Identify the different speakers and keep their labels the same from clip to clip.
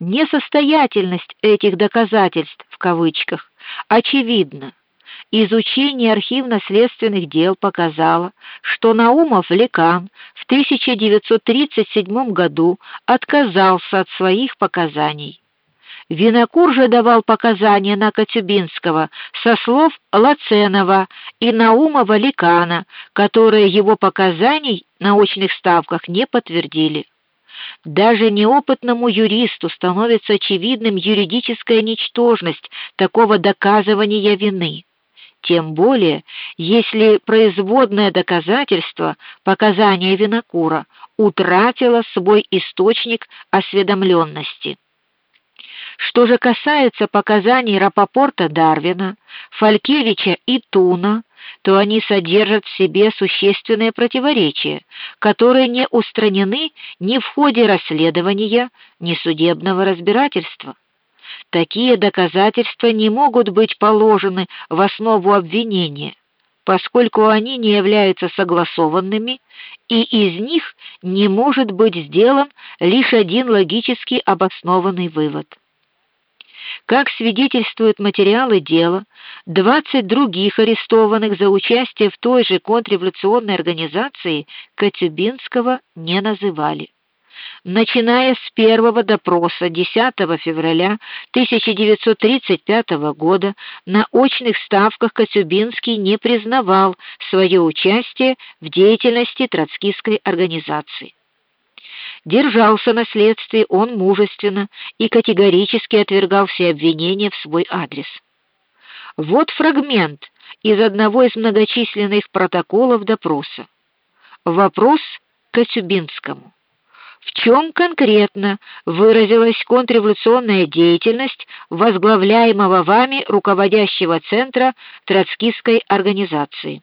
Speaker 1: Несостоятельность этих доказательств в кавычках очевидна. Изучение архивно-следственных дел показало, что Наумов Лекан в 1937 году отказался от своих показаний. Винокур же давал показания на Коцюбинского со слов Лаценова и Наумова Ликана, которые его показаний на очных ставках не подтвердили. Даже неопытному юристу становится очевидным юридическая ничтожность такого доказывания вины. Тем более, если производное доказательство показания Винокура утратило свой источник осведомленности. Что же касается показаний Рапопорта Дарвина, Фалькевича и Туна, то они содержат в себе существенные противоречия, которые не устранены ни в ходе расследования, ни судебного разбирательства. Такие доказательства не могут быть положены в основу обвинения, поскольку они не являются согласованными, и из них не может быть сделан лишь один логически обоснованный вывод. Как свидетельствуют материалы дела, 20 других арестованных за участие в той же контрреволюционной организации Коцюбинского не называли. Начиная с первого допроса 10 февраля 1935 года на очных ставках Коцюбинский не признавал свое участие в деятельности троцкистской организации. Держался на следствии он мужественно и категорически отвергал все обвинения в свой адрес. Вот фрагмент из одного из многочисленных протоколов допроса. Вопрос Коцюбинскому. В чем конкретно выразилась контрреволюционная деятельность возглавляемого вами руководящего центра троцкистской организации?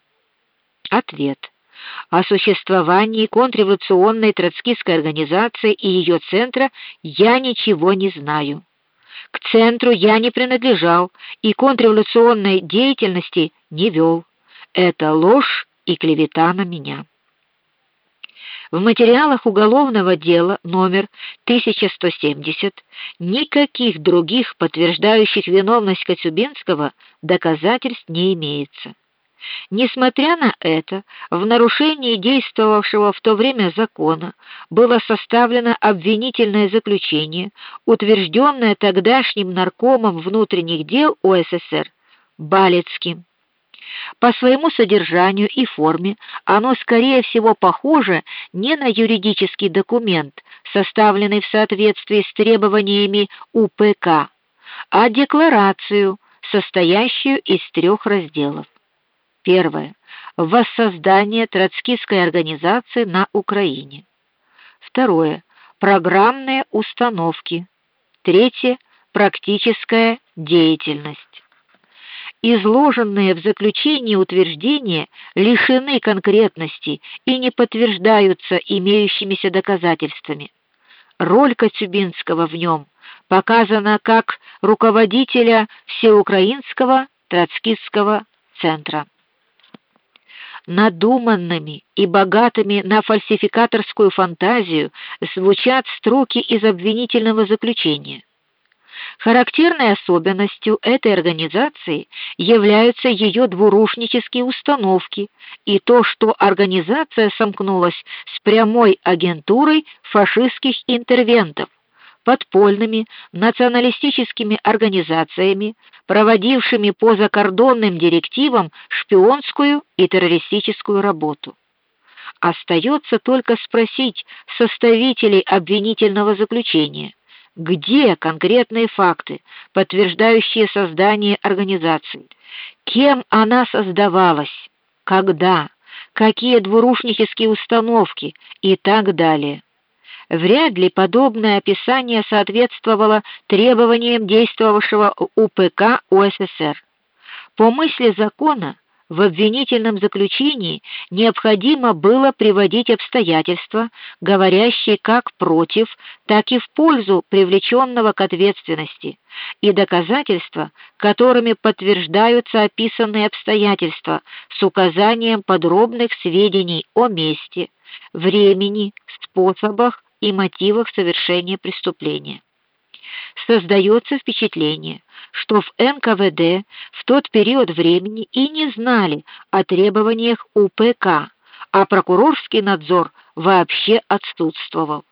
Speaker 1: Ответ о существовании контрреволюционной троцкистской организации и ее центра я ничего не знаю. К центру я не принадлежал и контрреволюционной деятельности не вел. Это ложь и клевета на меня. В материалах уголовного дела номер 1170 никаких других подтверждающих виновность Коцюбинского доказательств не имеется. Несмотря на это, в нарушении действовавшего в то время закона было составлено обвинительное заключение, утвержденное тогдашним наркомом внутренних дел ОССР Балецким. По своему содержанию и форме оно скорее всего похоже не на юридический документ, составленный в соответствии с требованиями УПК, а декларацию, состоящую из трех разделов. Первое воссоздание троцкистской организации на Украине. Второе программные установки. Третье практическая деятельность. Изложенные в заключении утверждения лишены конкретности и не подтверждаются имеющимися доказательствами. Роль Коцюбинского в нем показана как руководителя всеукраинского троцкистского центра надуманными и богатыми на фальсификаторскую фантазию звучат строки из обвинительного заключения. Характерной особенностью этой организации являются ее двурушнические установки и то, что организация сомкнулась с прямой агентурой фашистских интервентов, подпольными националистическими организациями, проводившими по закордонным директивам шпионскую и террористическую работу. Остается только спросить составителей обвинительного заключения, где конкретные факты, подтверждающие создание организации, кем она создавалась, когда, какие двурушнические установки и так далее. Вряд ли подобное описание соответствовало требованиям действовавшего УПК УССР. По мысли закона в обвинительном заключении необходимо было приводить обстоятельства, говорящие как против, так и в пользу привлеченного к ответственности, и доказательства, которыми подтверждаются описанные обстоятельства с указанием подробных сведений о месте, времени, способах и мотивах совершения преступления. создается впечатление, что в НКВД в тот период времени и не знали о требованиях УПК, а прокурорский надзор вообще отсутствовал.